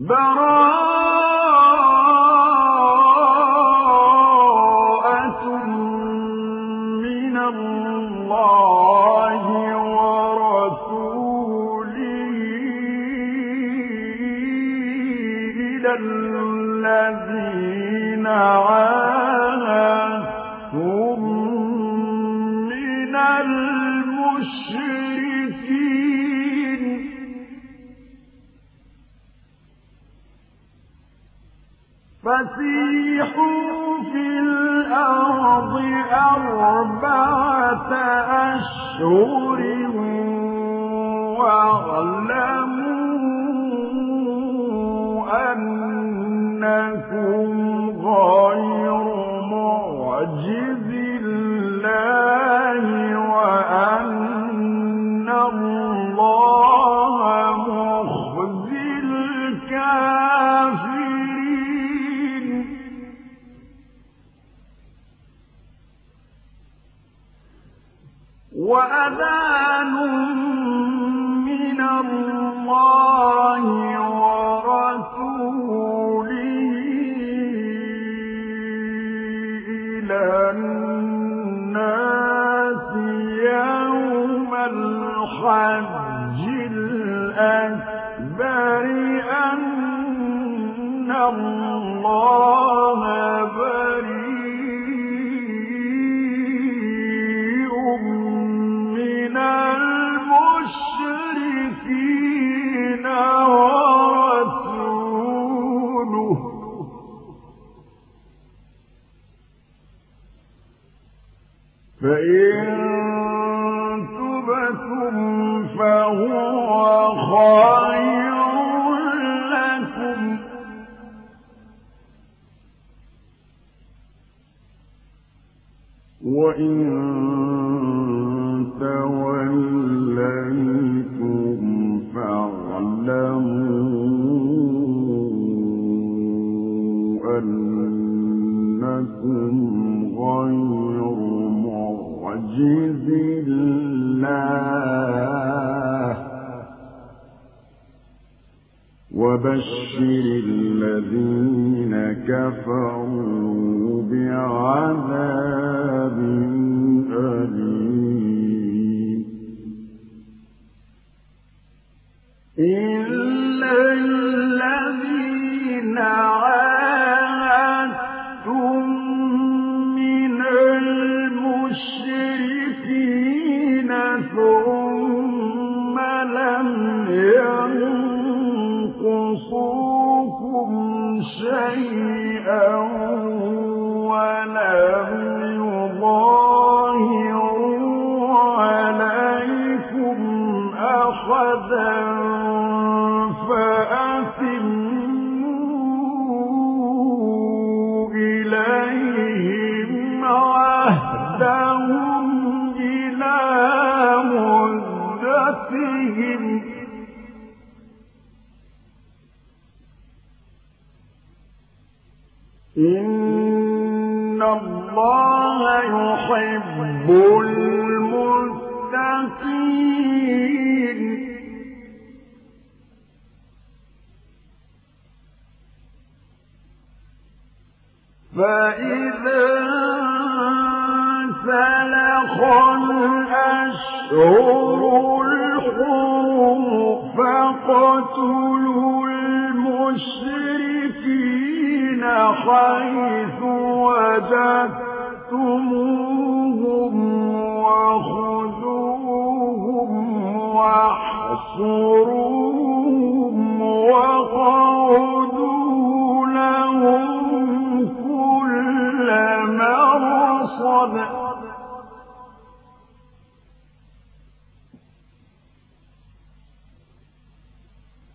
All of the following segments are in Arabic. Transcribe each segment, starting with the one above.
فسيحوا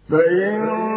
فإن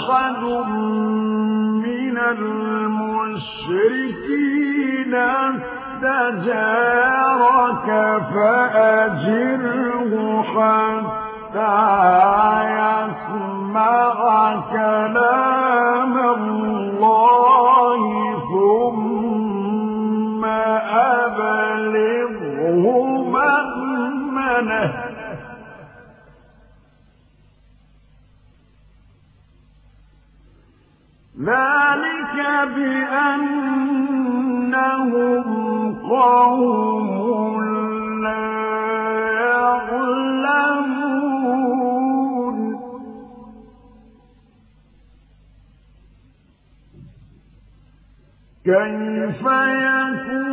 أحد من المشركين استجارك فأجره حتى كيف يكون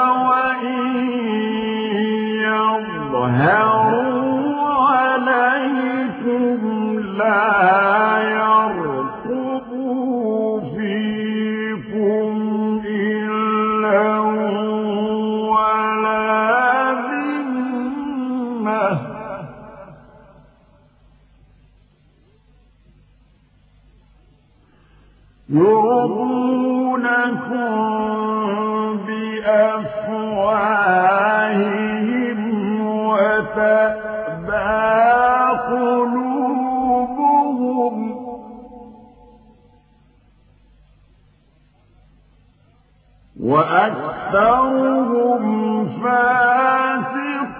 وَلَا اشتركوا فاسقون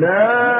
لا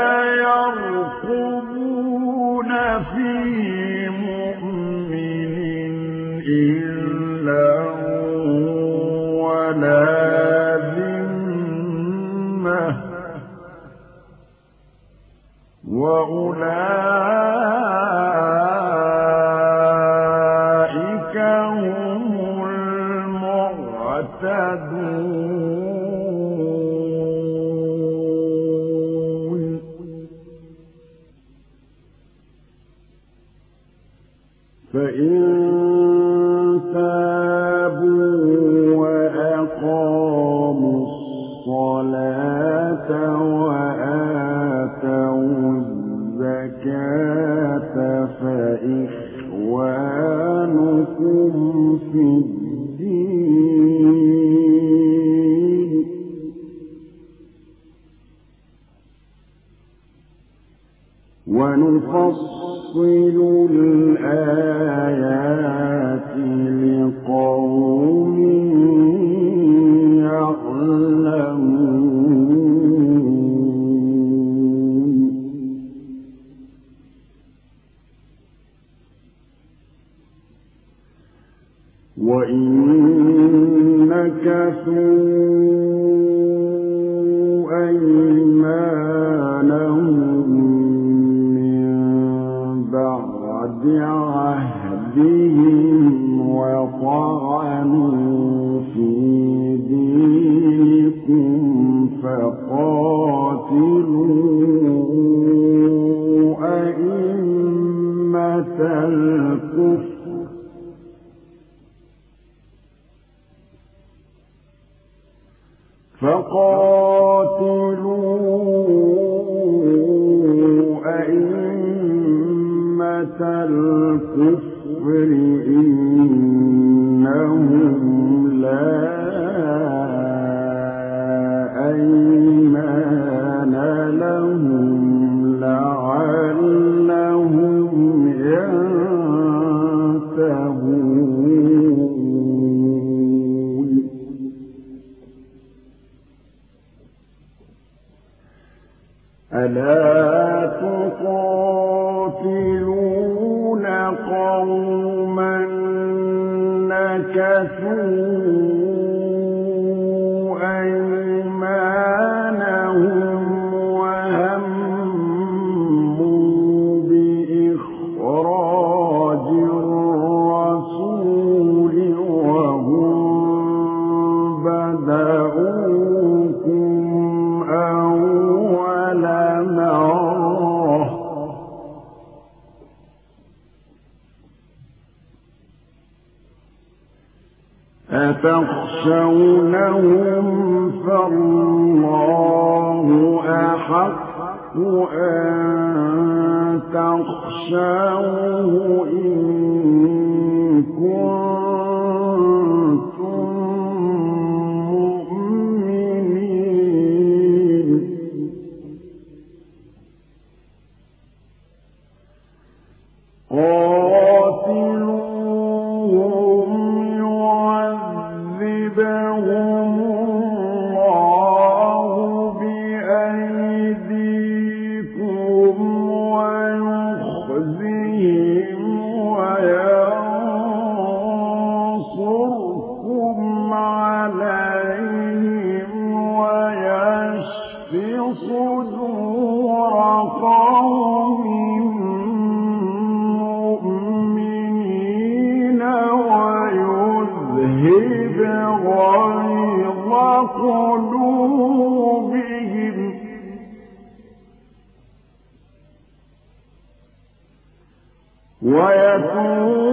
ويكون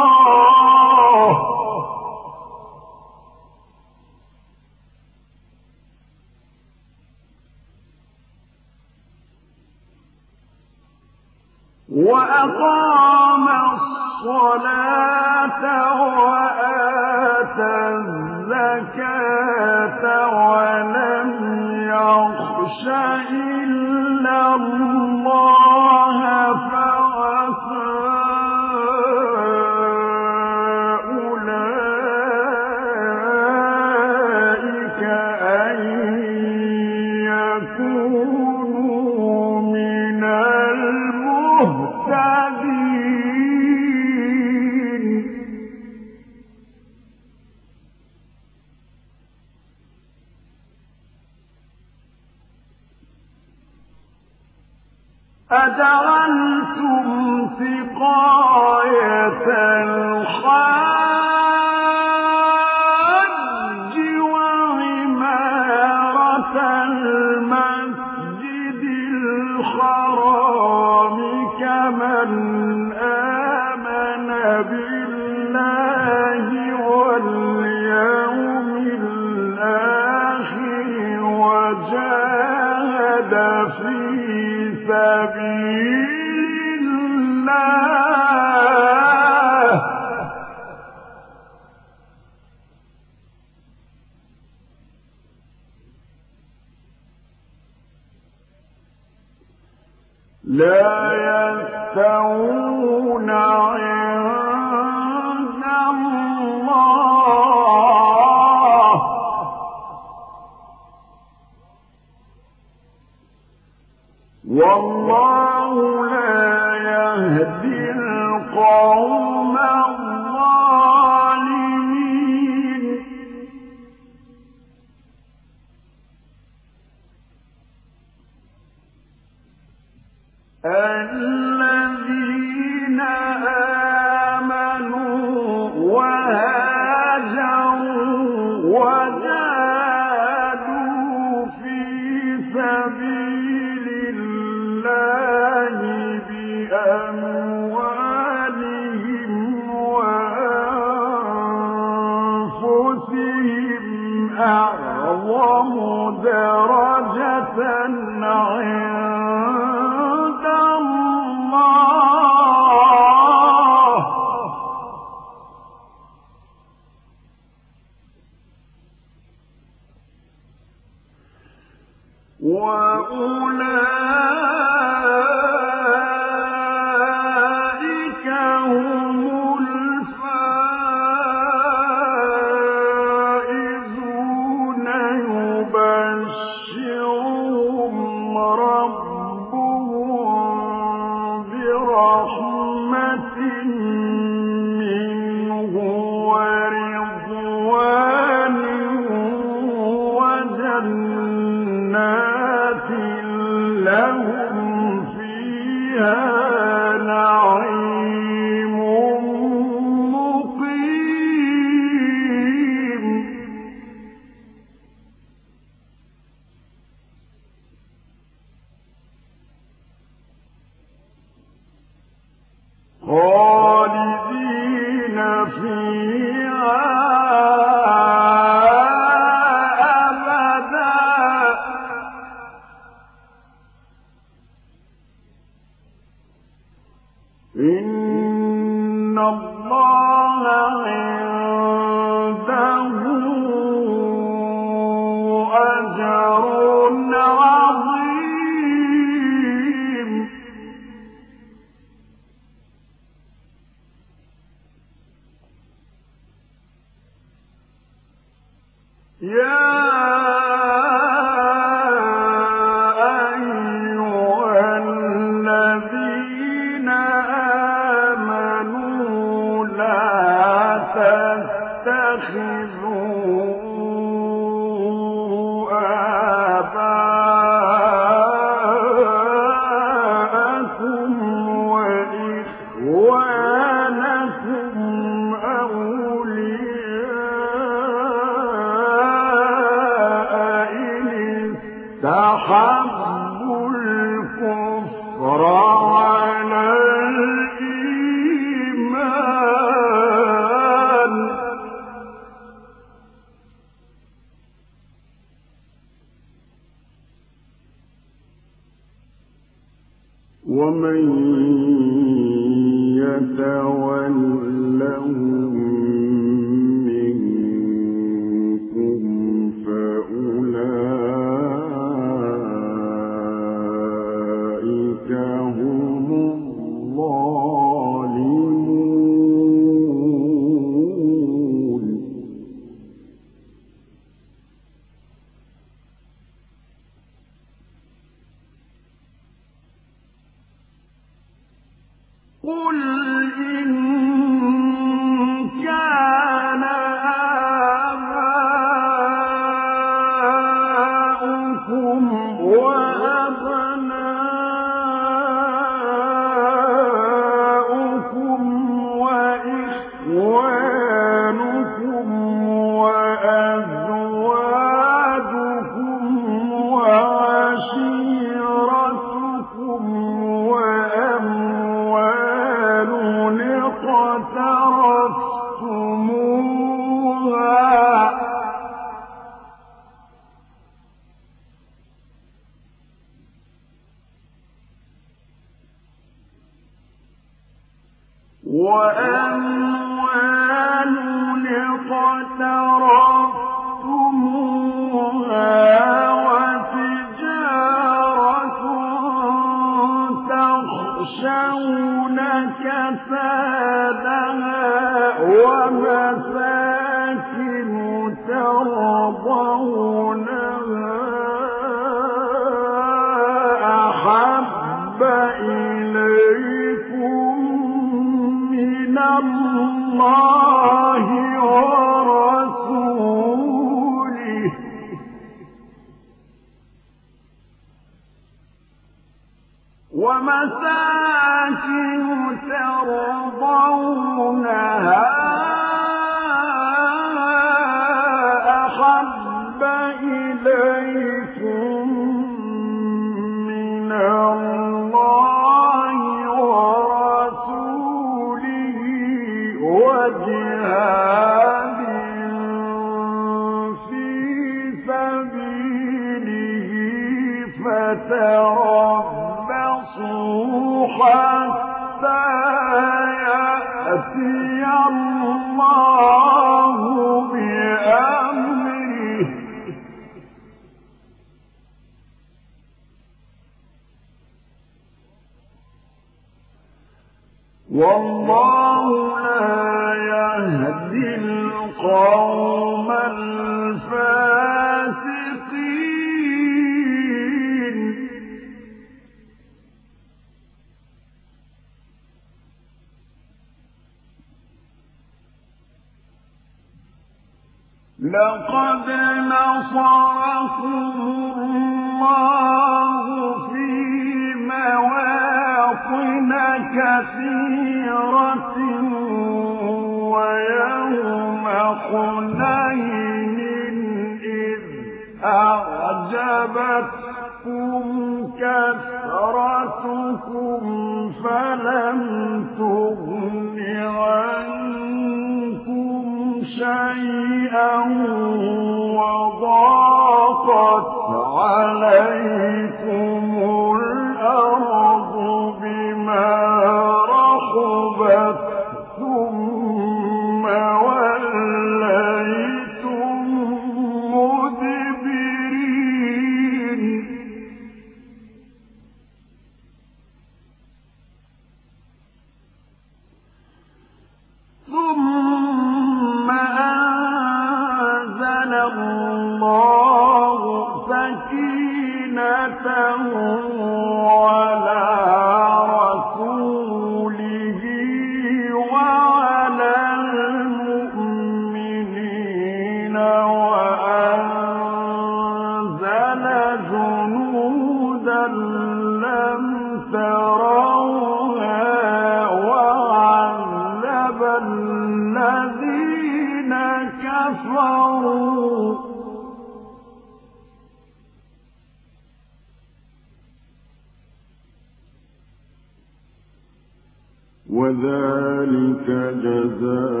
جزاء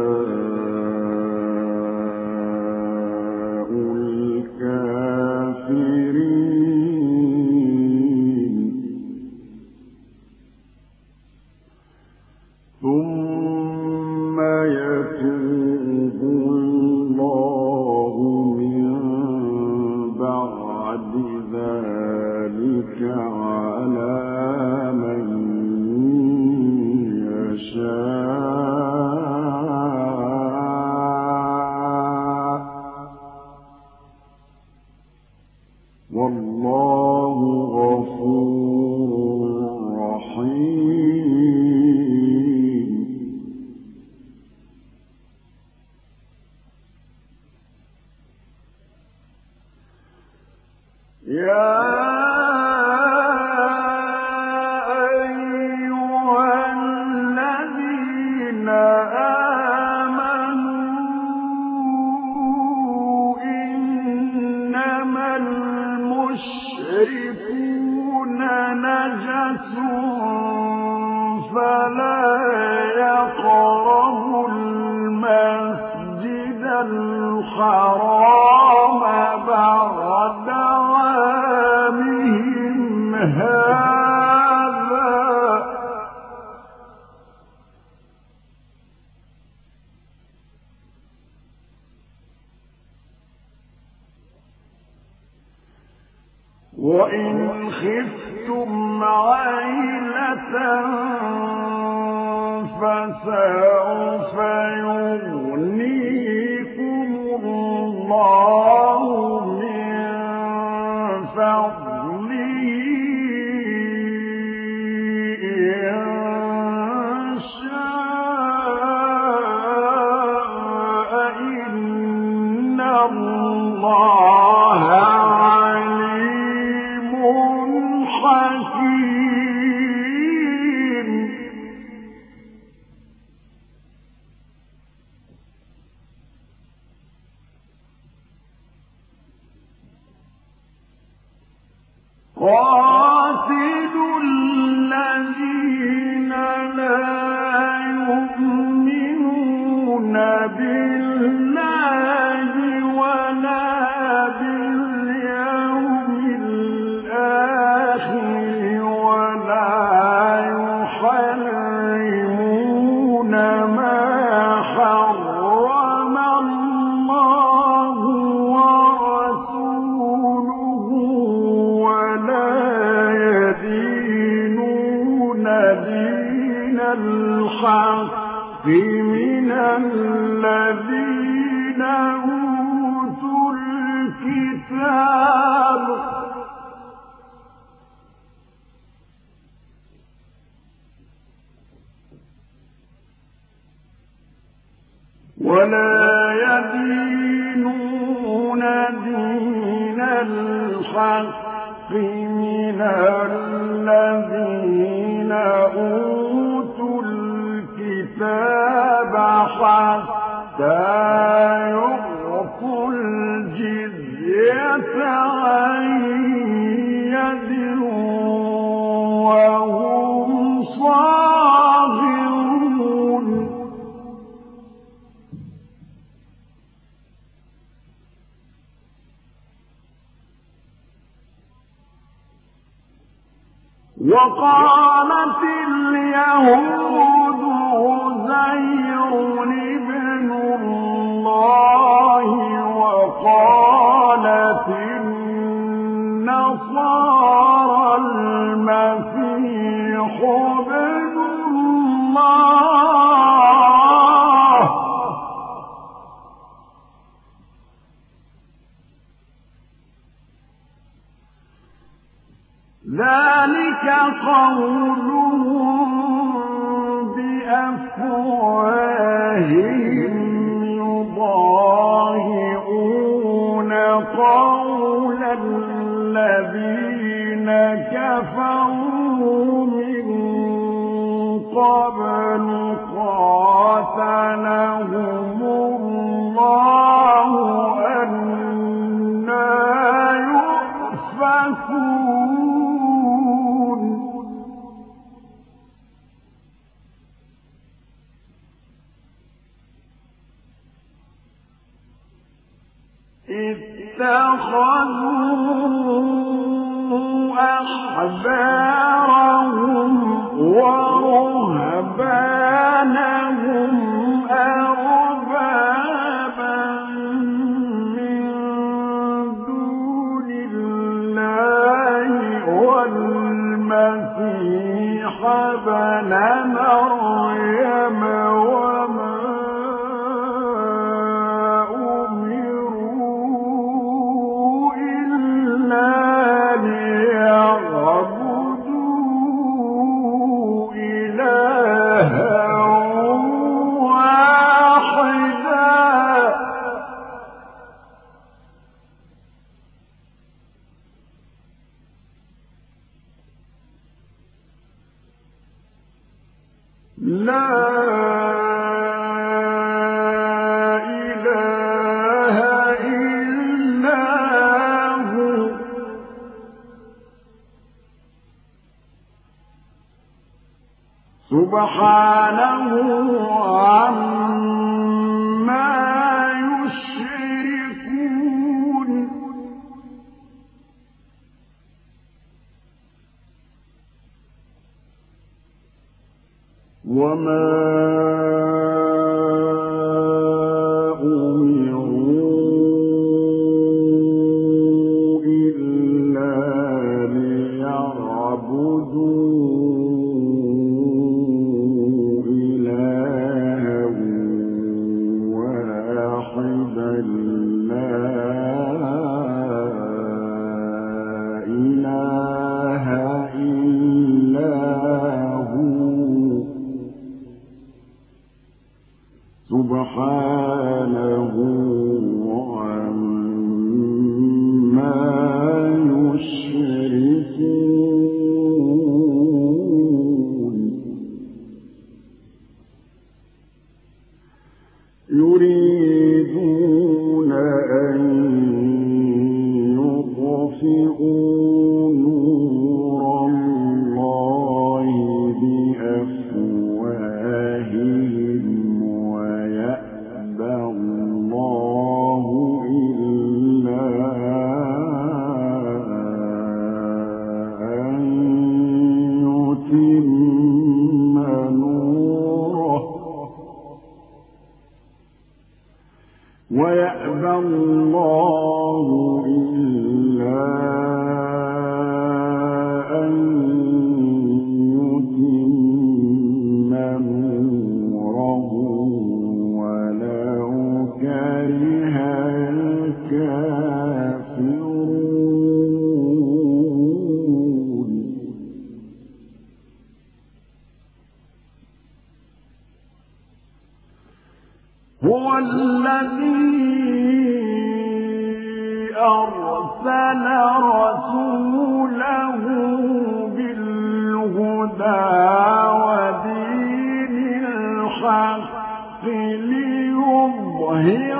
Hallelujah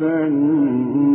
من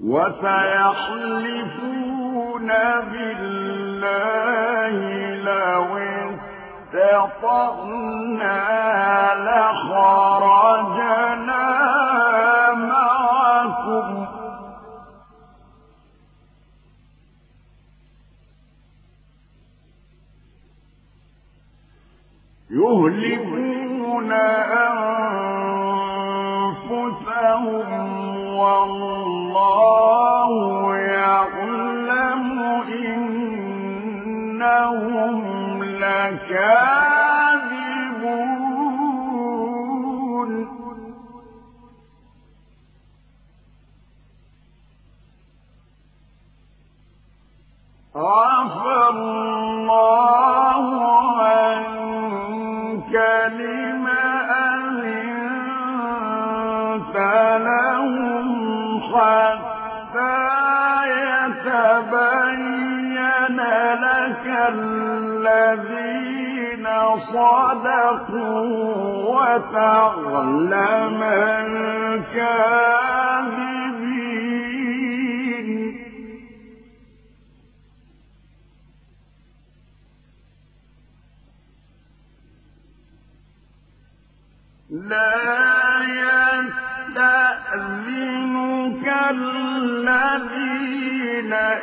وسيحلفون بالله لو استطعنا لخرجنا الذين صدقوا وتعلم الكاذبين. لا يستأذنك الذين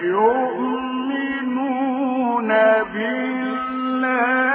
يؤمنون بالله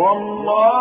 والله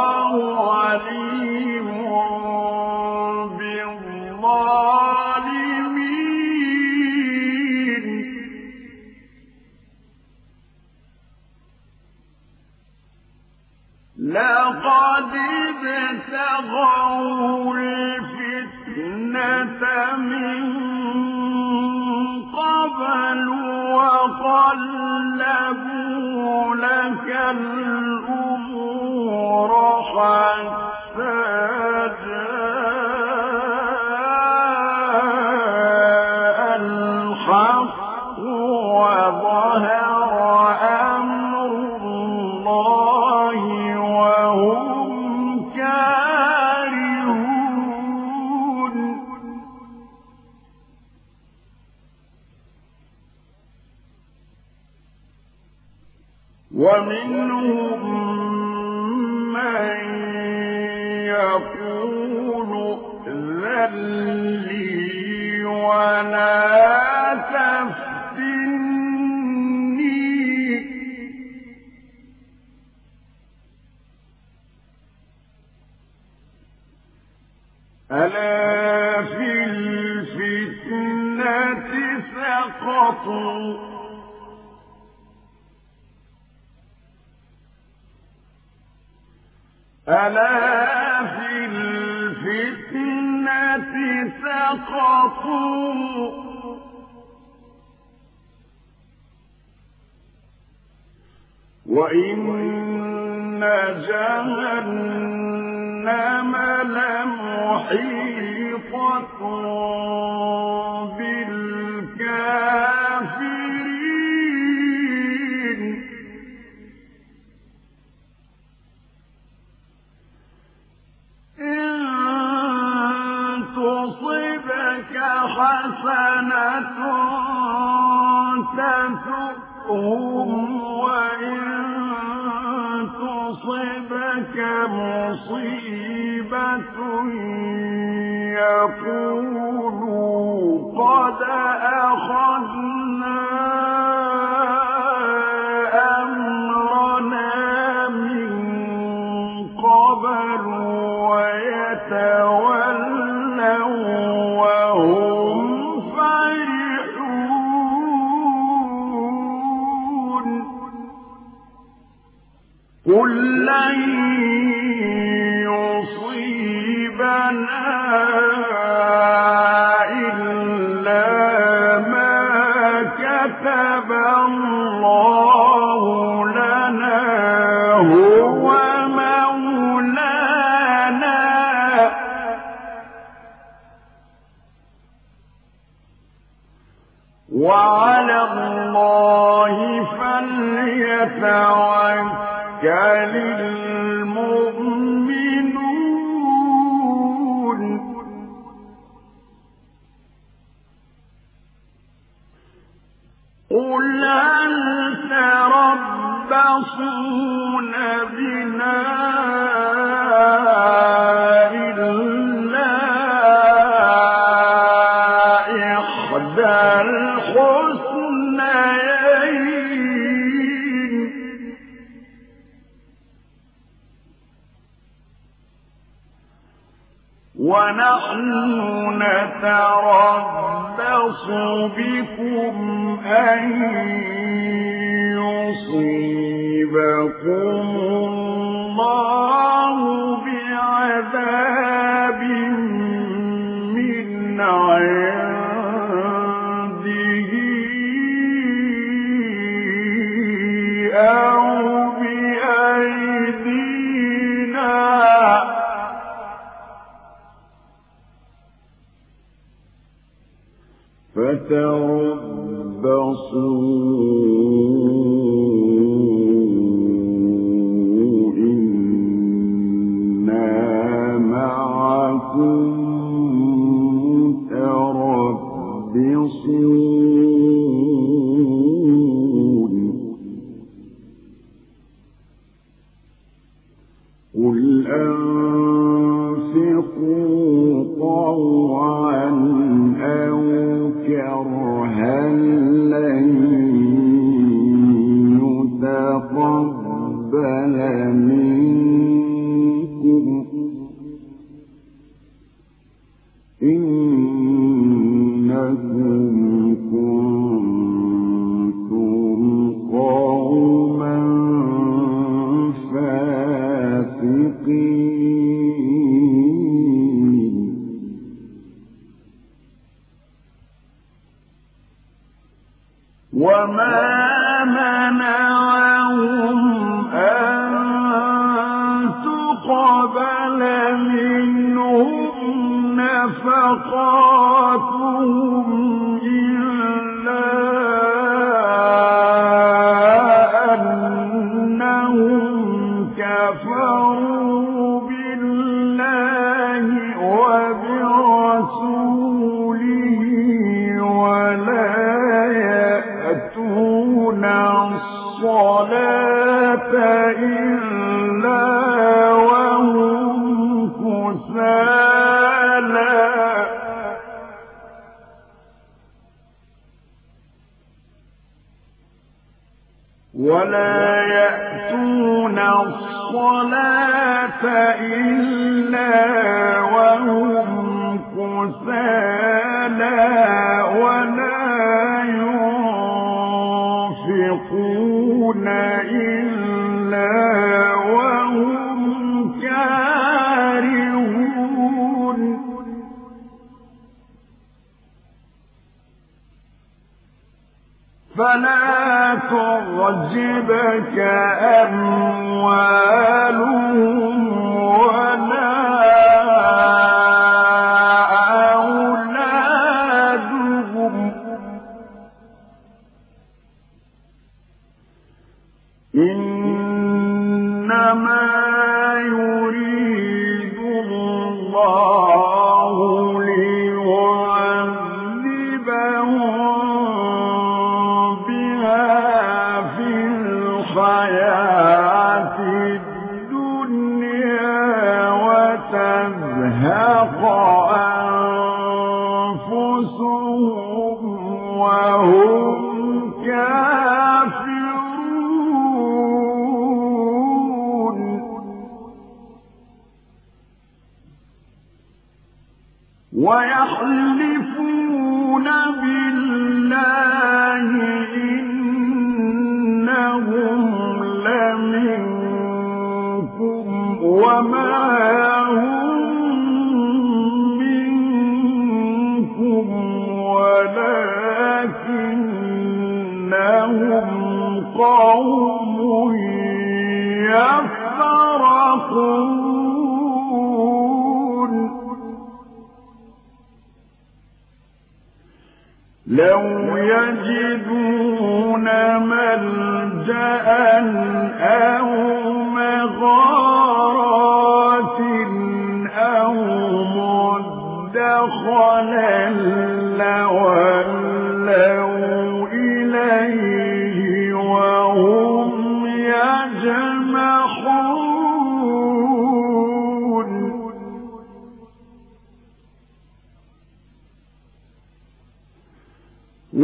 فتربصوا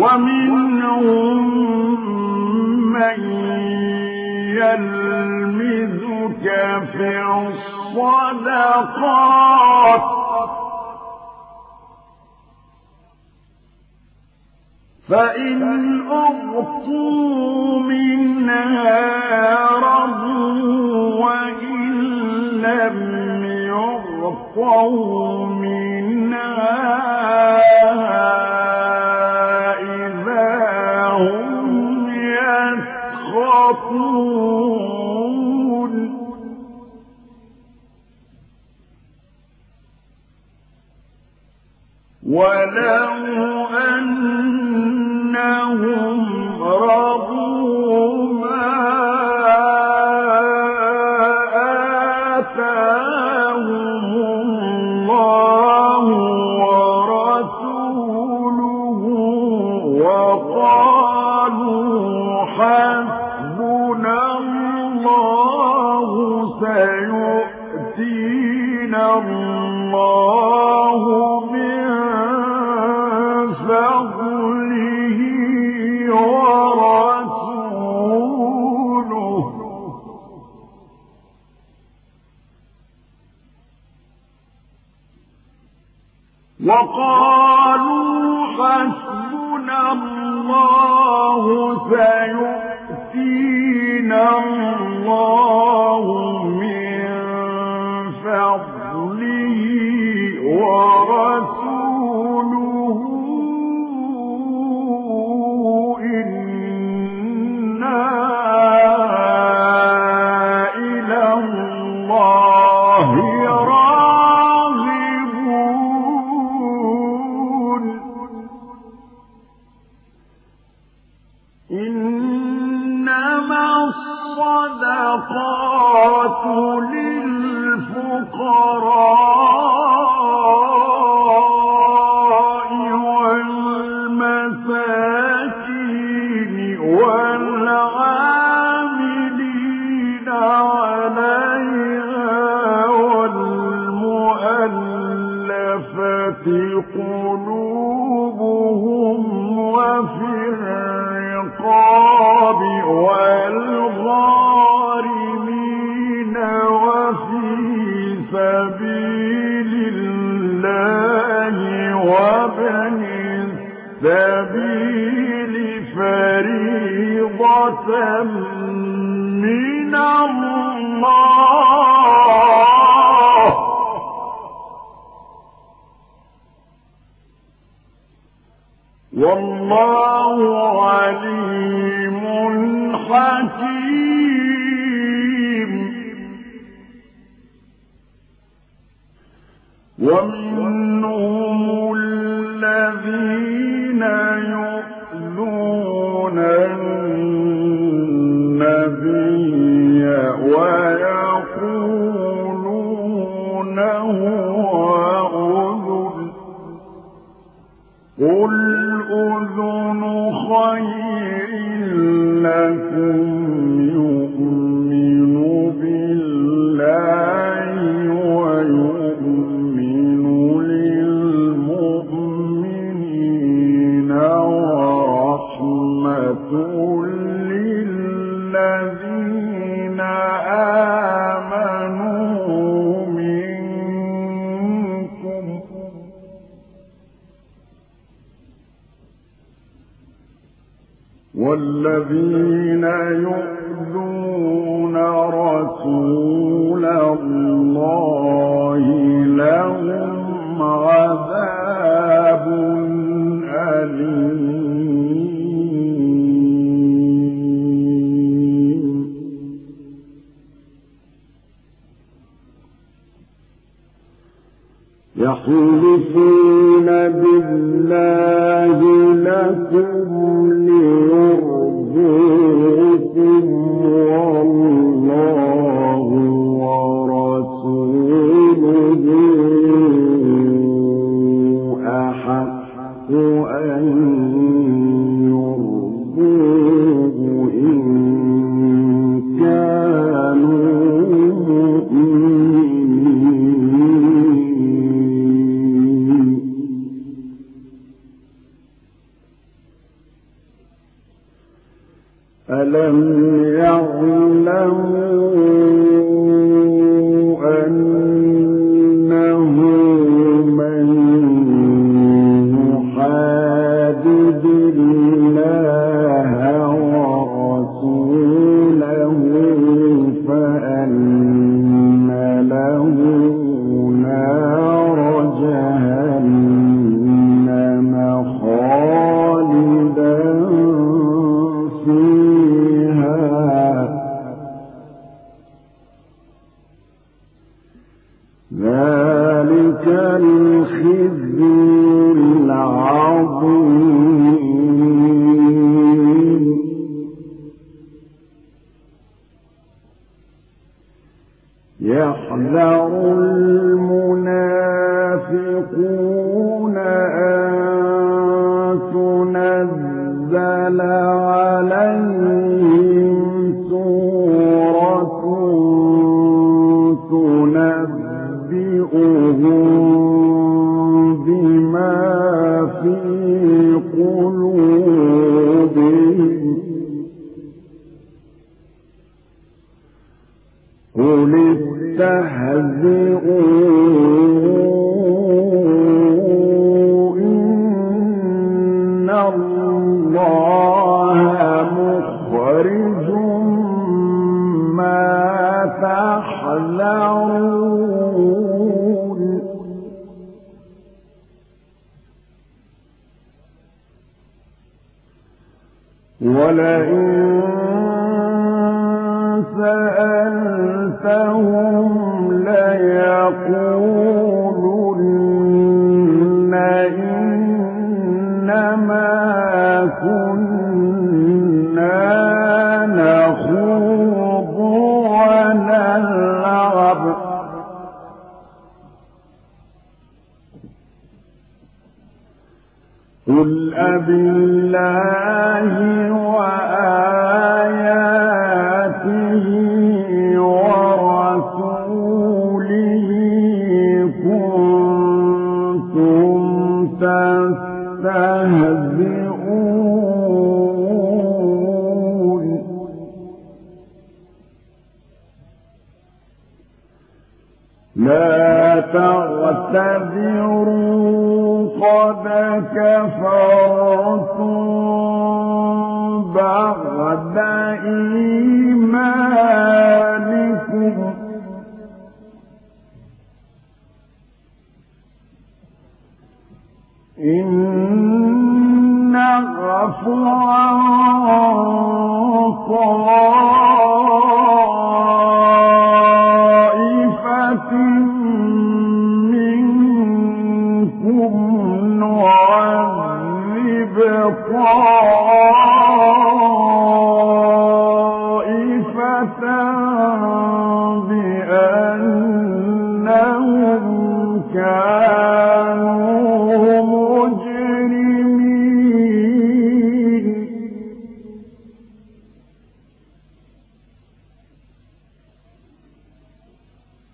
ومنهم من يلمزك في الصدقات. فإن أعطوا منها رضوا وإن لم يعطوا ولو أنهم وقالوا والله يحلفون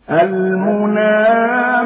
المنافقون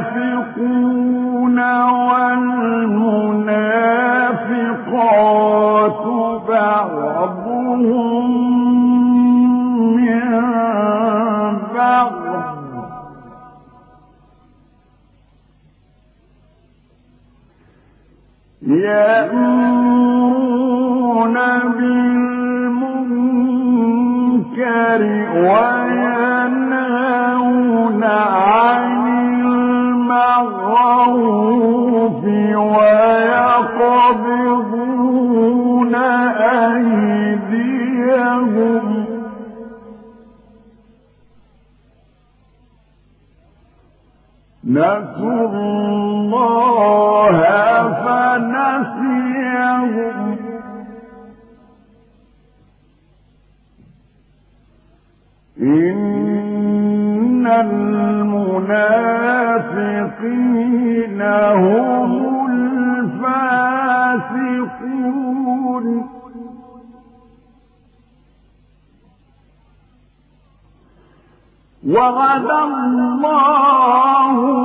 نسوا الله فنسيهم. إن المنافقين هم الفاسقون. وعد الله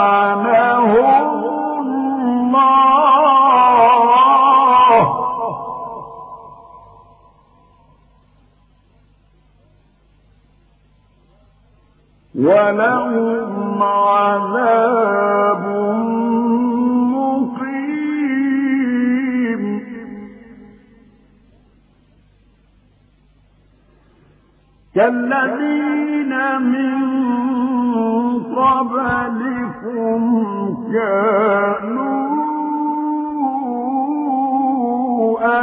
ولهم عذاب مقيم. كالذين من قبلكم كانوا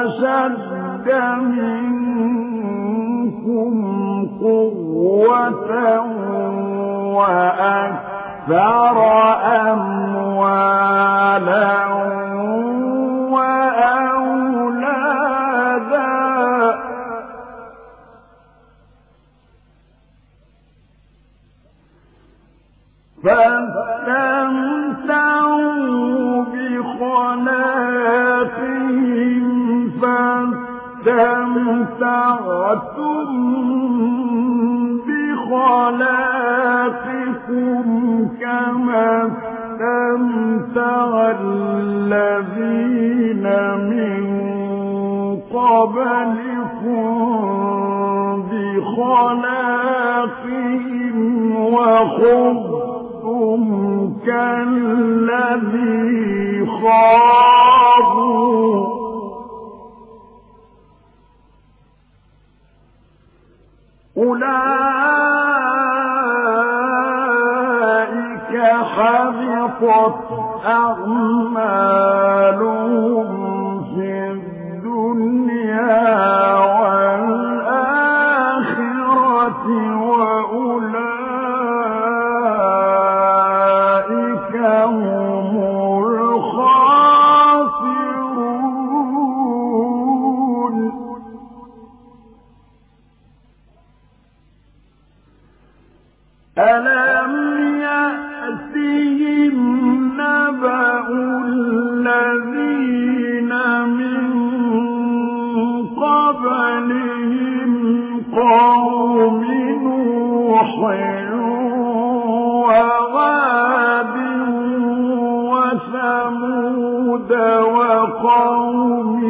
أشد منكم قوة وأكثر أموالا وأولادا. فاستمتعوا بخلاقهم فاستمتعتم بخلاقهم استمتع الذين من قبلكم بخلاقهم وخذتم كالذي خاضوا أولئك حبطت أعمالهم قوم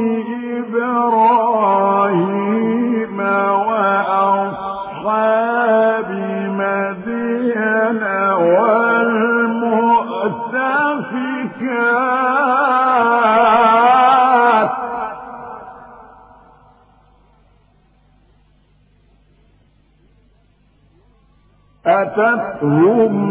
إبراهيم وأصحاب مدين والمؤتفكات. أتتهم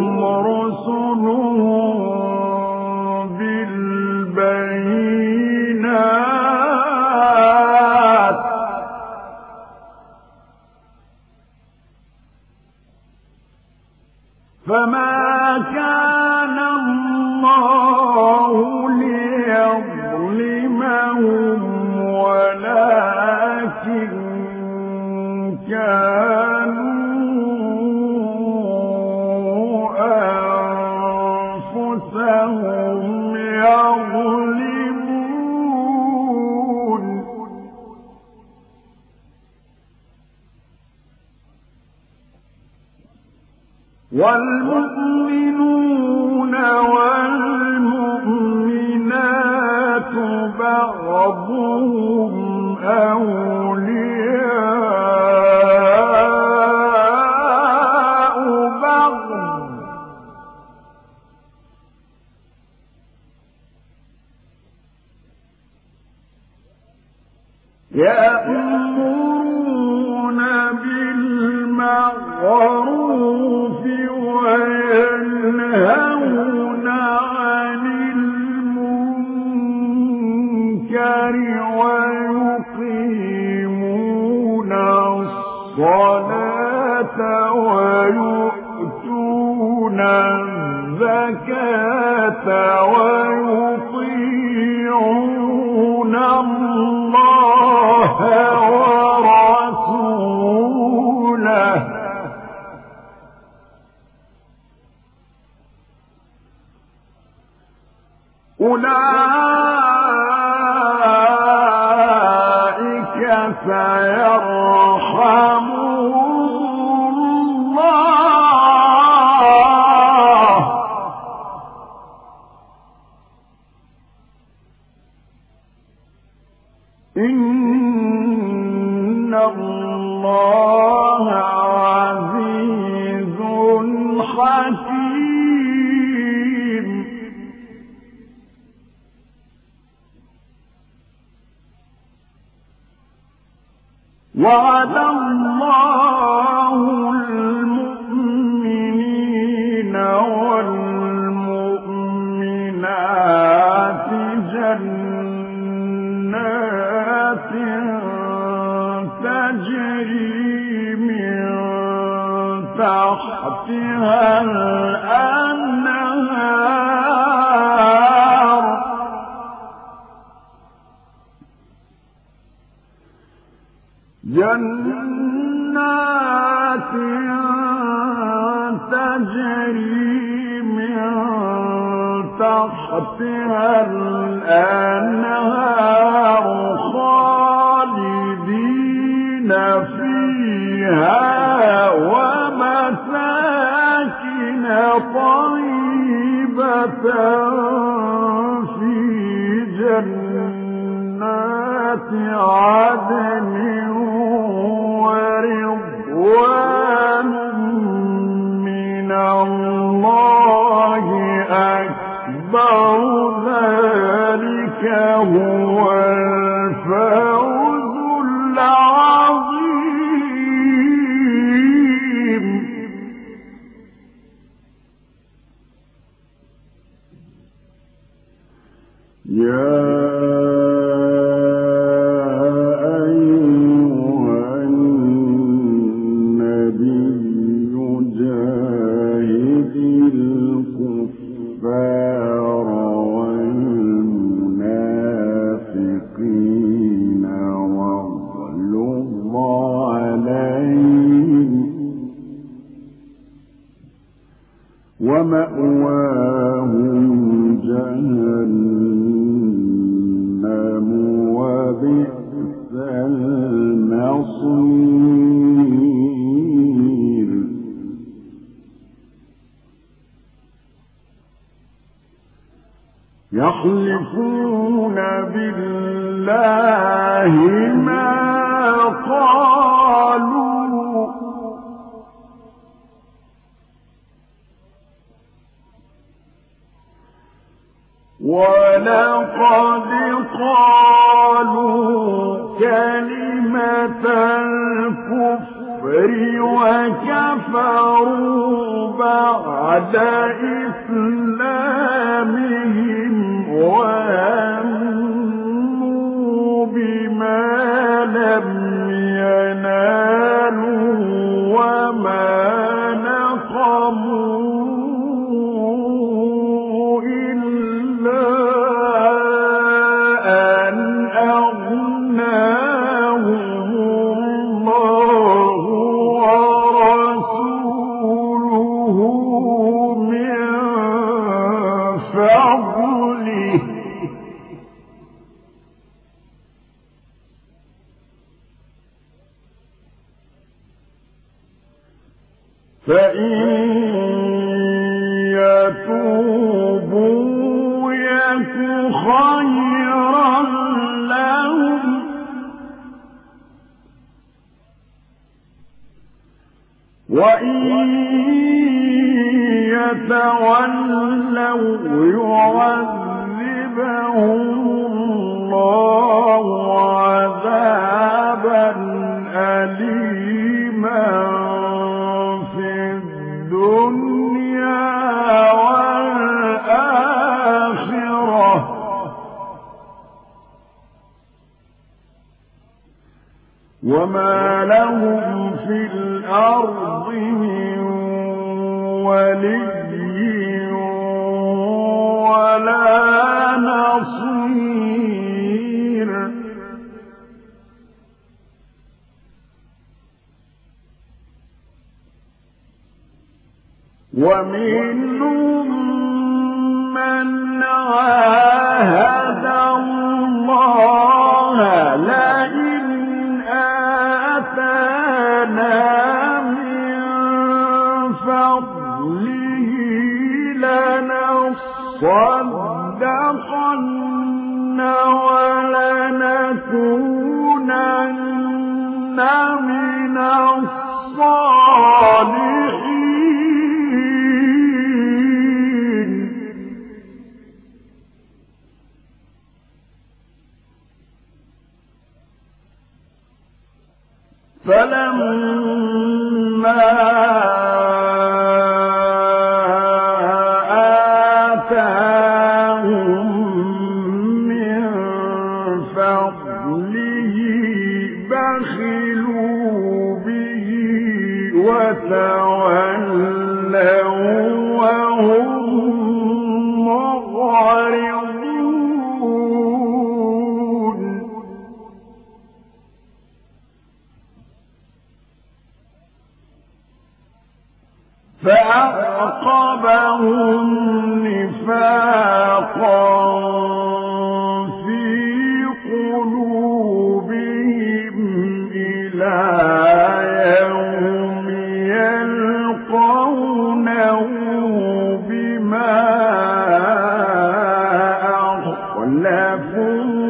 أن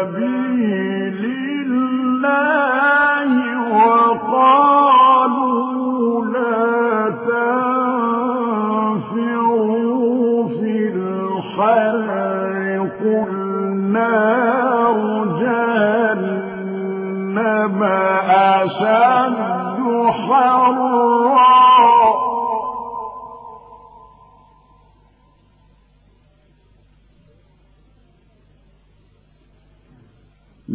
سبيلي.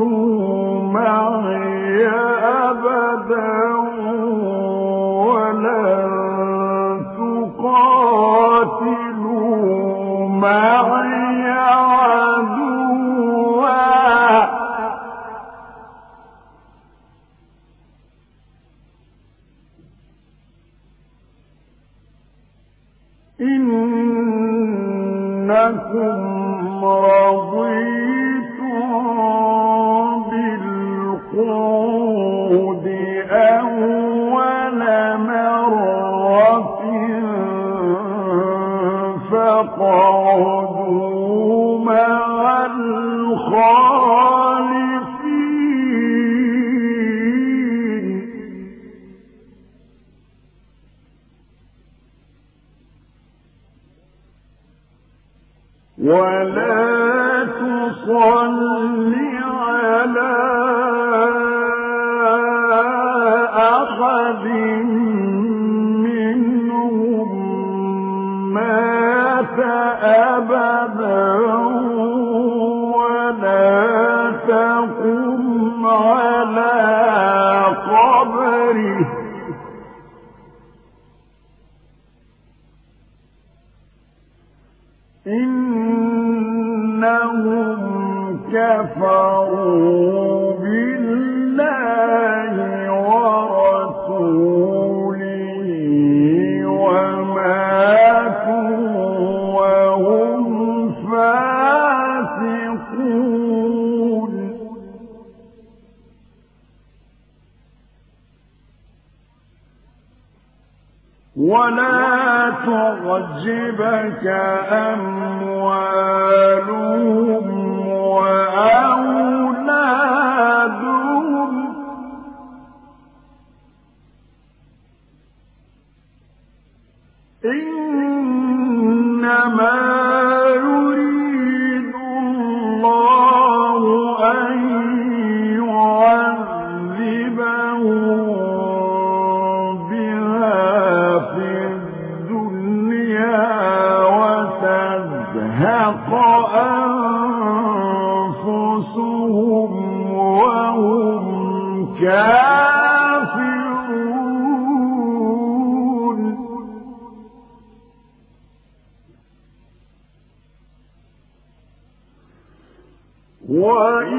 يَعْلَمُونَ reality تعجبك أموالهم وإذا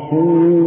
نصحوا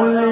كل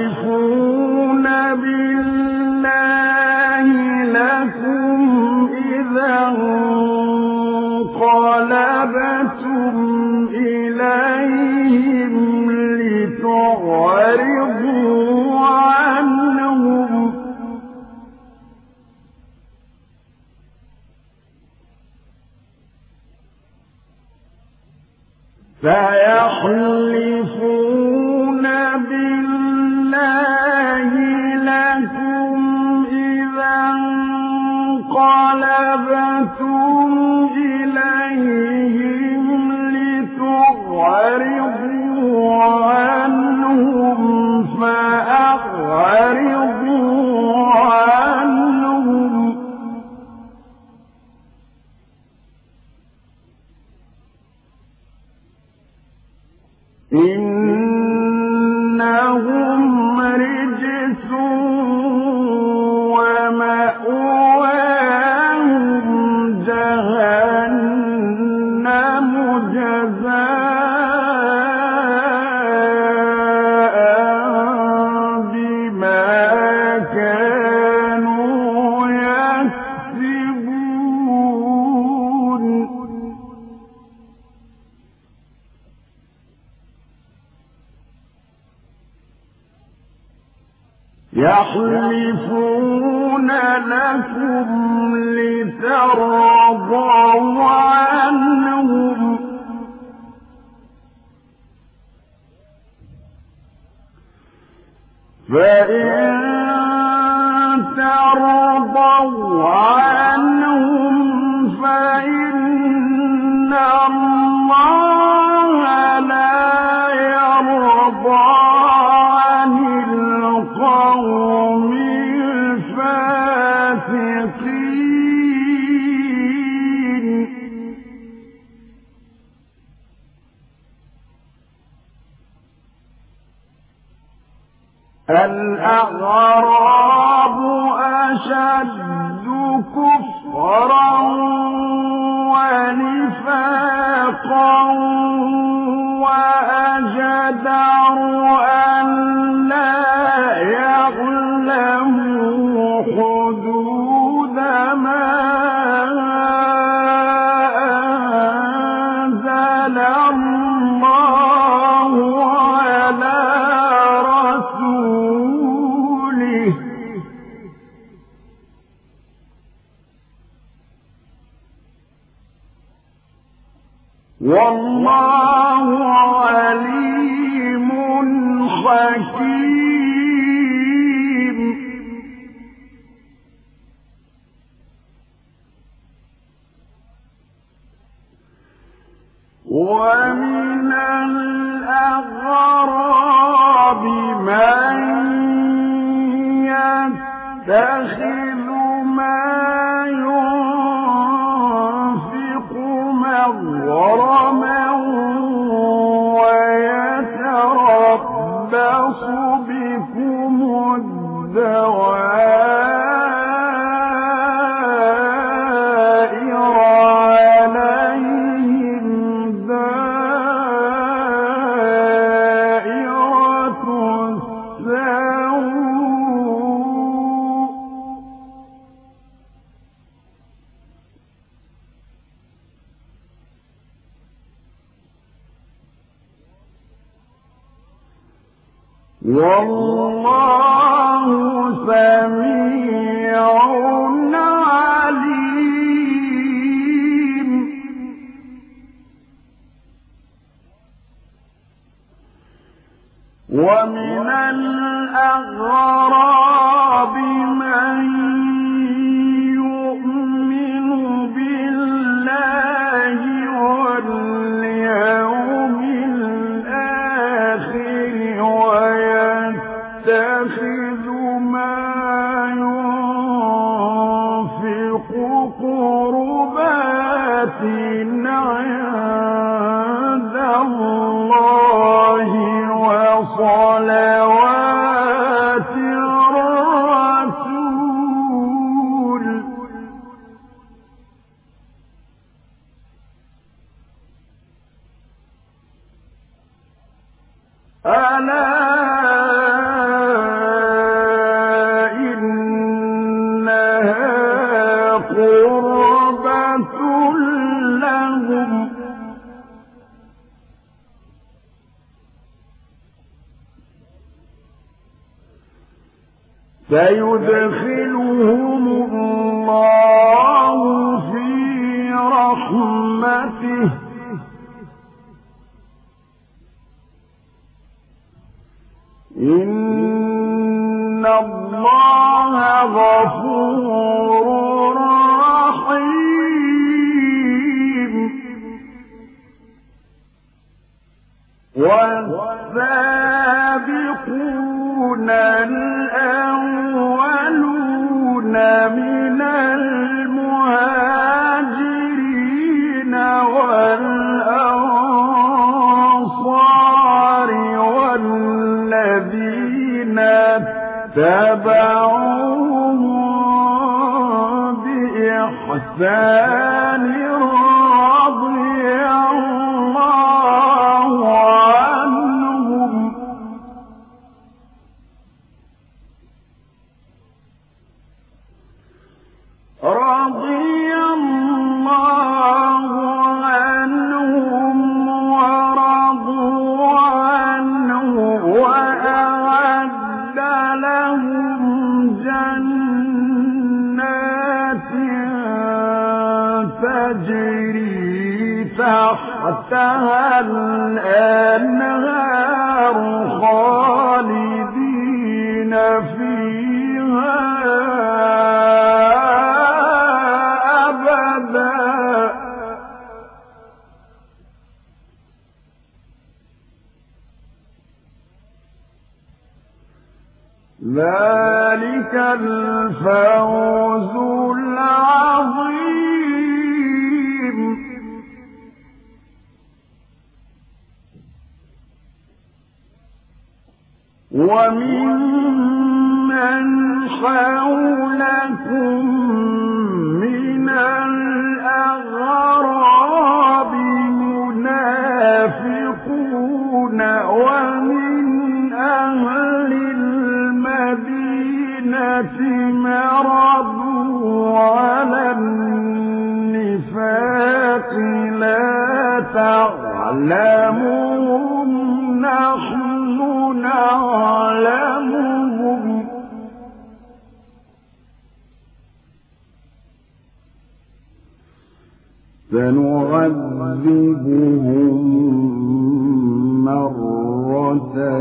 موتا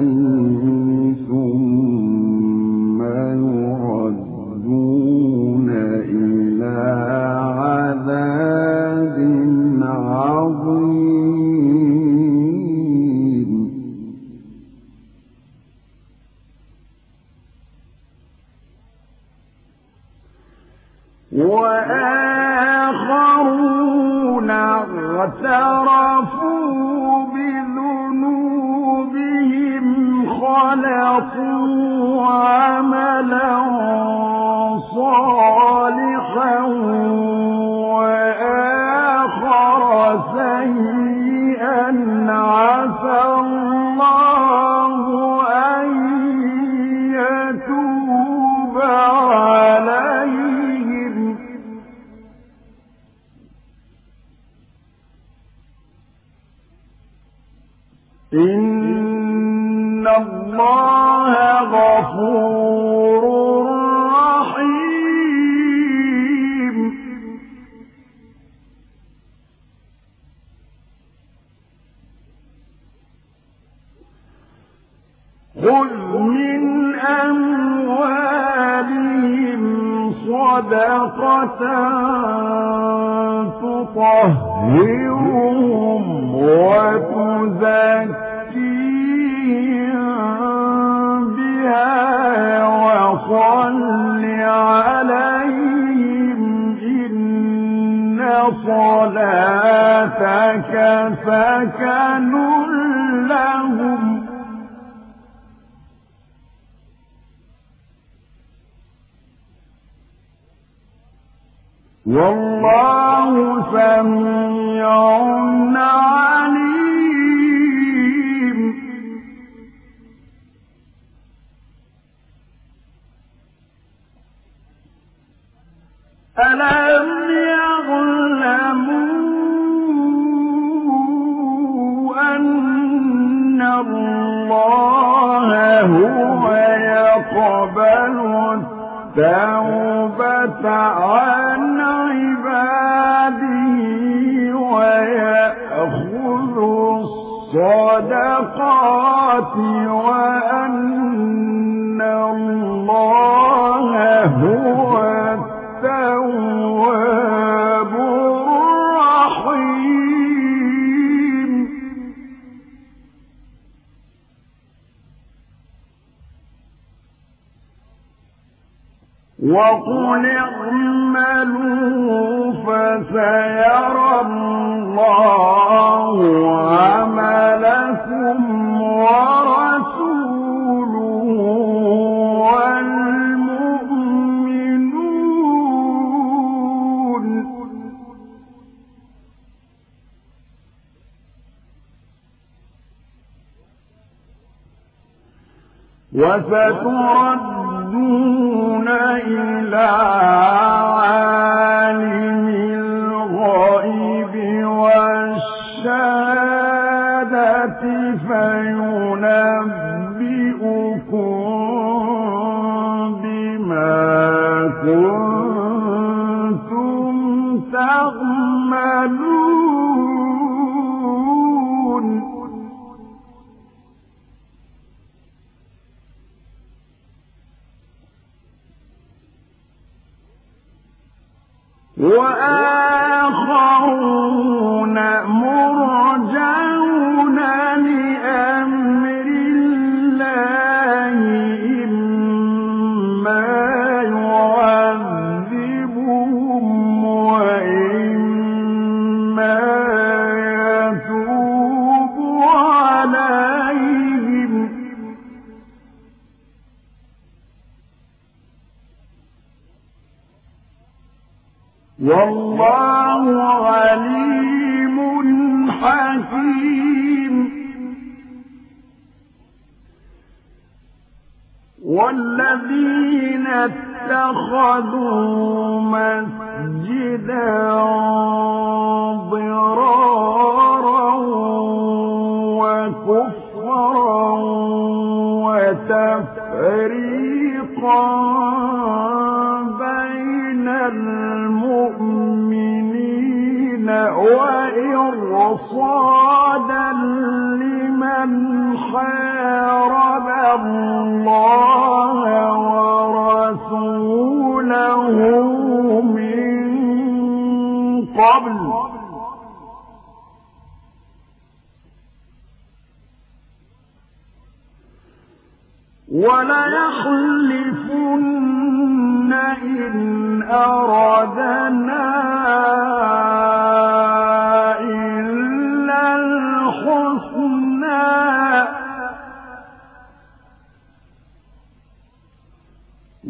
والله عليم حكيم. والذين اتخذوا مسجدا ضرارا وكفرا وتفريقا وإرصادا لمن حارب الله ورسوله من قبل. وليحلفن إن أردنا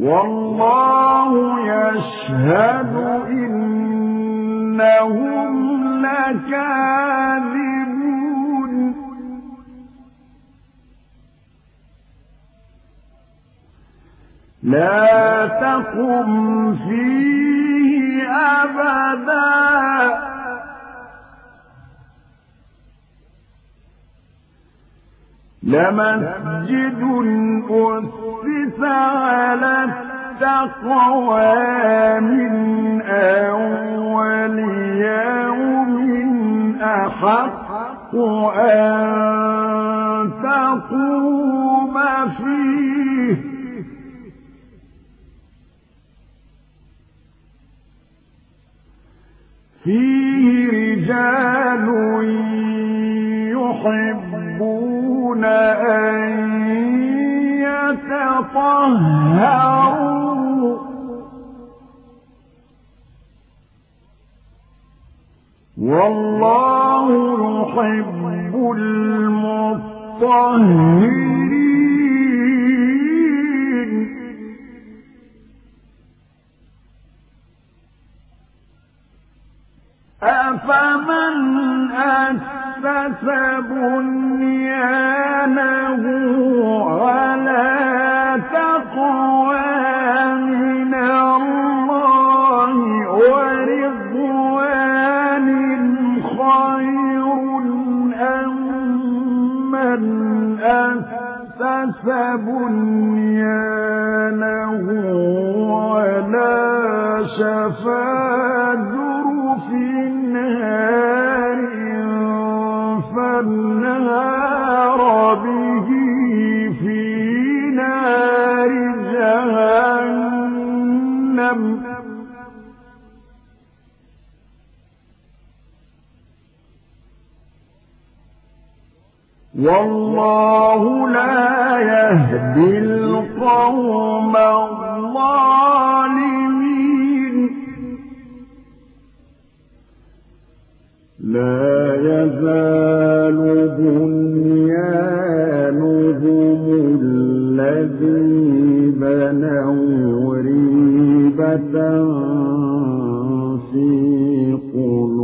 والله يشهد إنهم لكاذبون. لا تقم فيه أبداً. لمسجد أسس على التقوى من أحق أن تقوم فيه. فيه رجال يحبون أن يتطهروا. والله يحب المطهرين. أفمن أسس بنيانه على تقوى أسس بنيانه على شفا نار فالنار والله لا يهدي القوم الظالمين. لا يزال بنيانهم الذي بنوا ريبة في قلوبهم.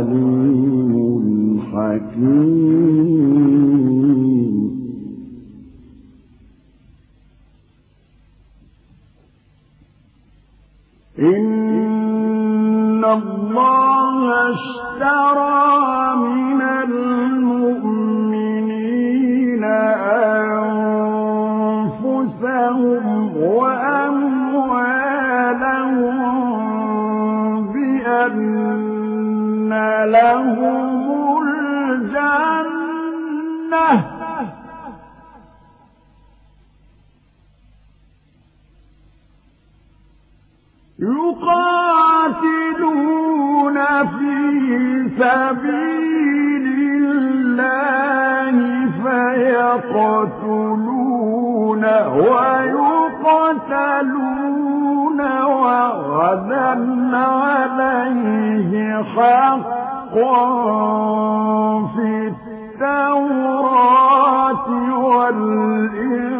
عليم حكيم ويقتلون وغدا عليه حقا في التوراة والإنجيل.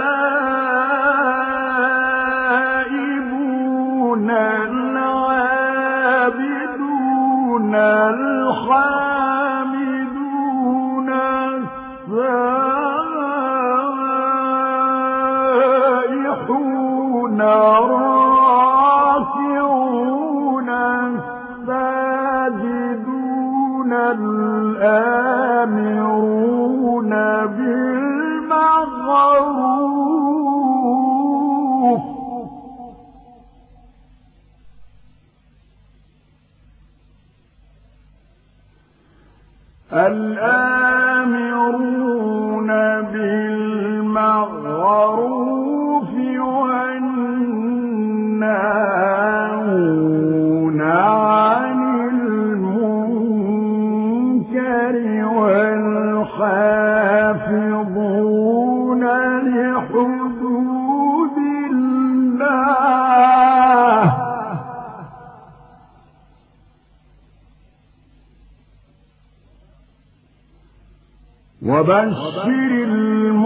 وبشر المؤمنين.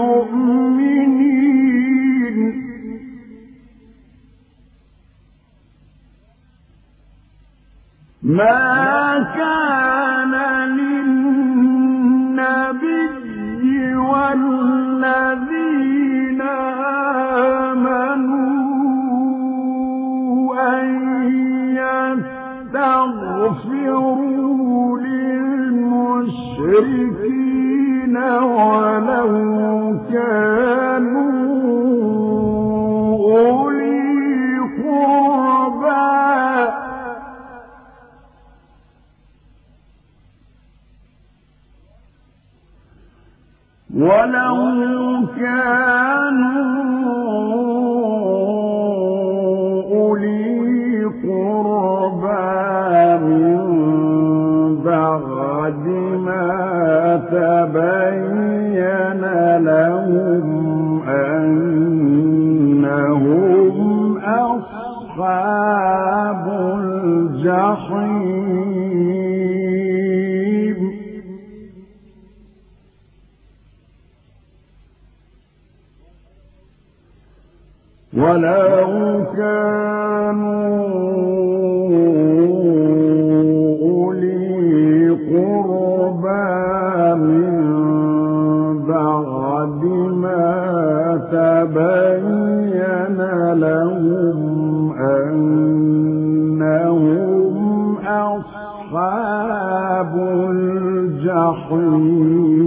ما كان تبين لهم أنهم أصحاب الجحيم. ولو كانوا لهم أنهم أصحاب الجحيم.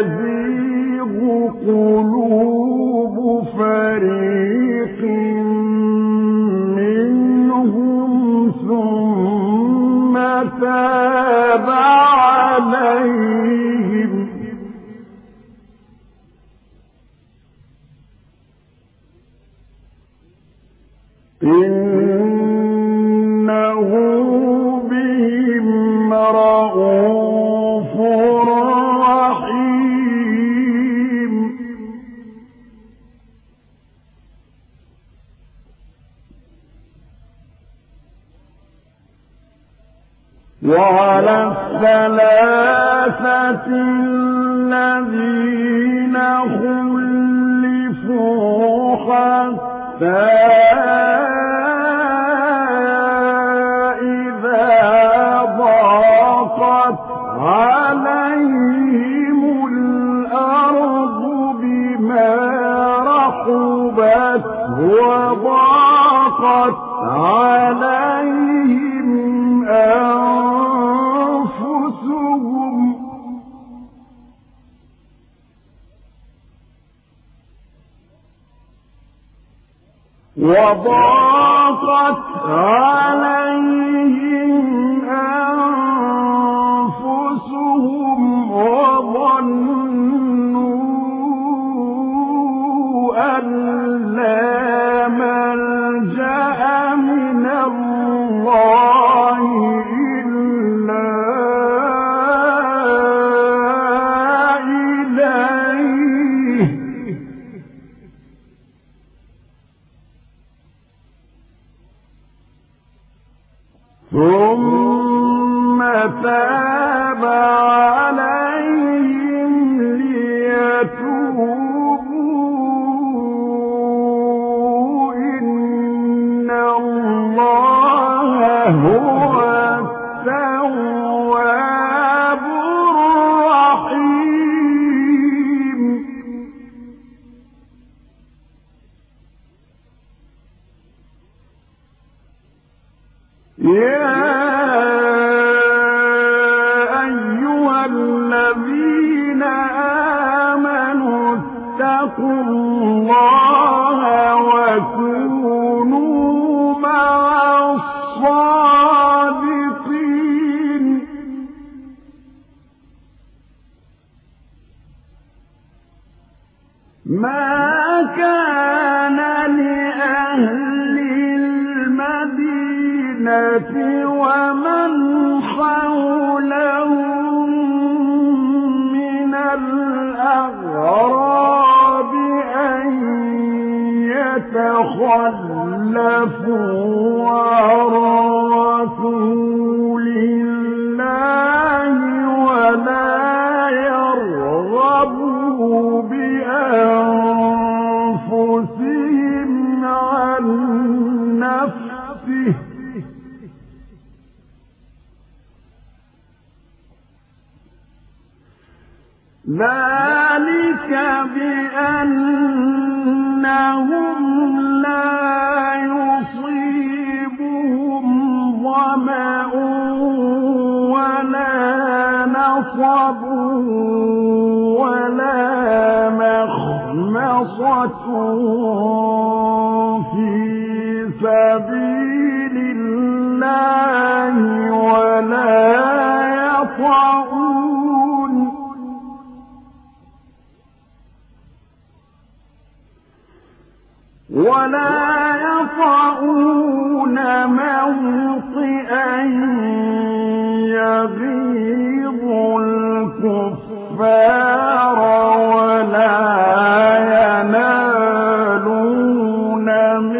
الذي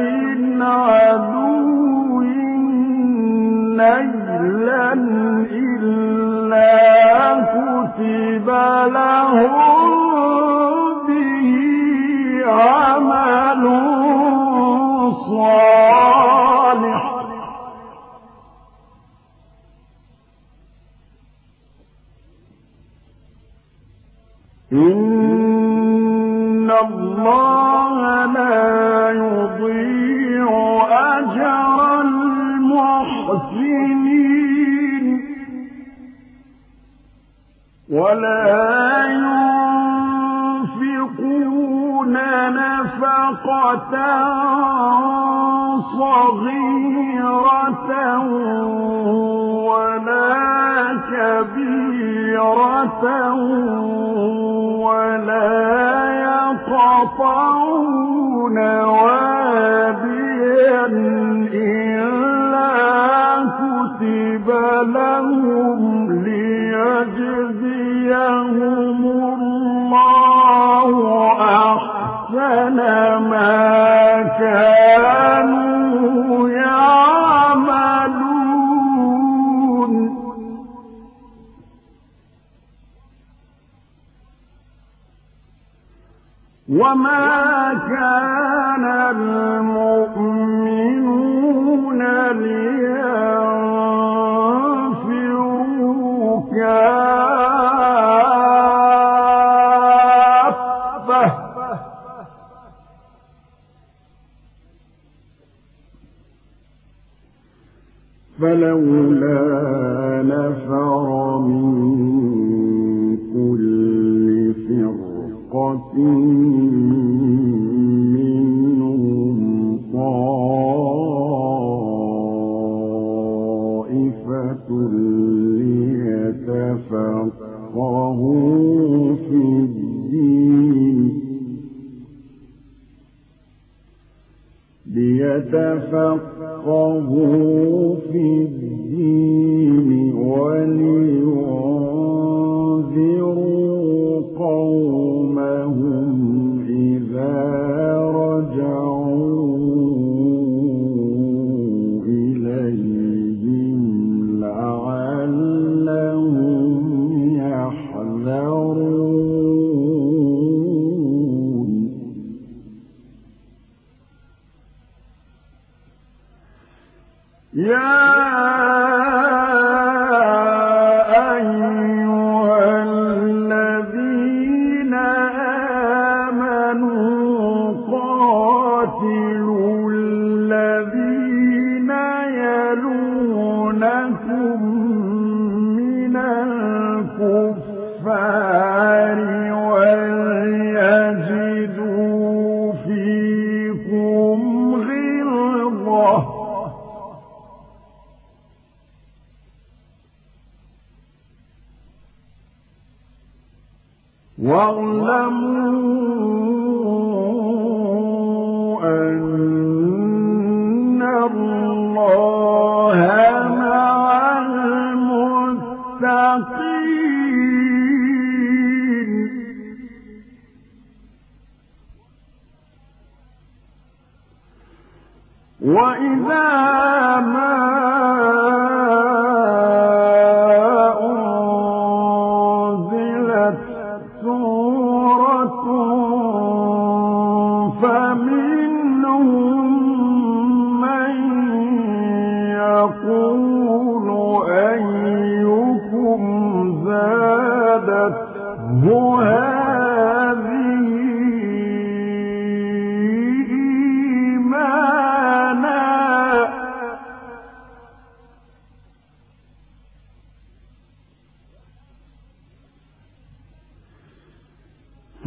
من عدو نجلا إلا كتب له ولا ينفقون نفقة صغيرة ولا كبيرة كانوا يعملون. وما ليتفقهوا في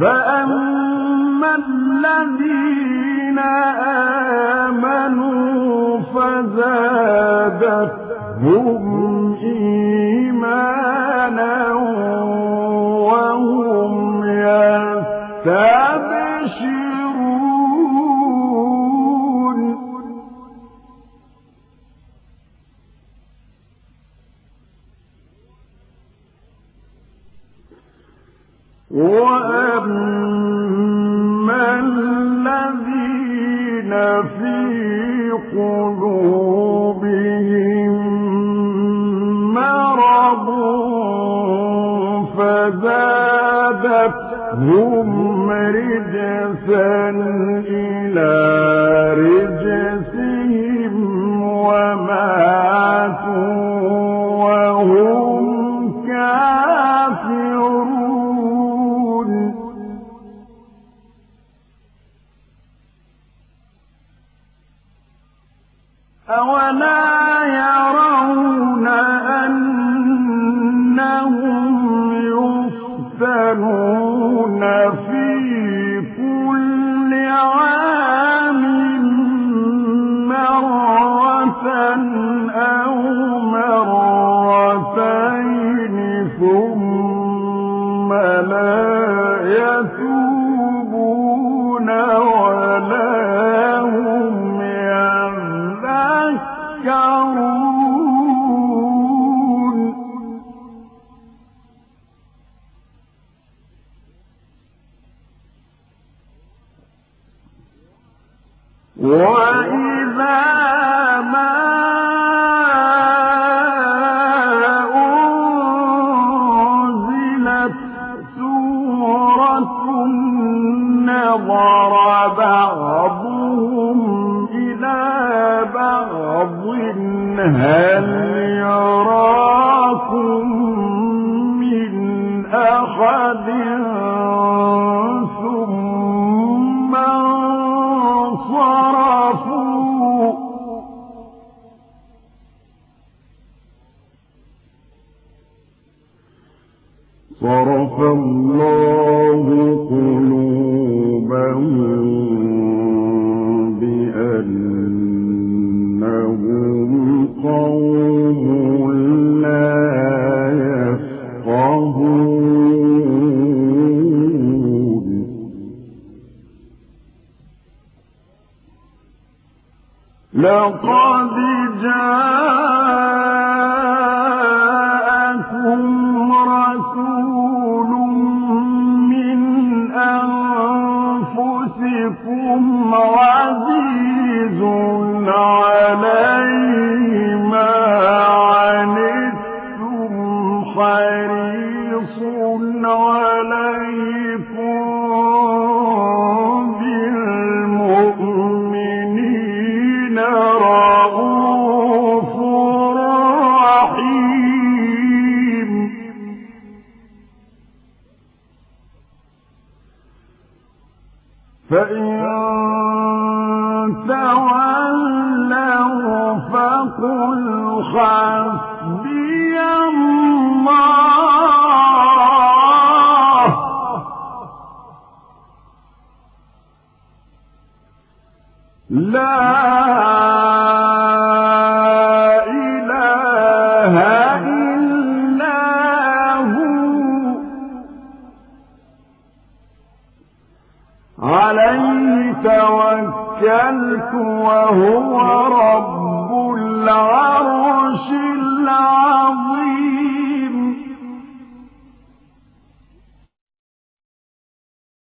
فأما الذين آمنوا فزادتهم رجسا إلى رجسهم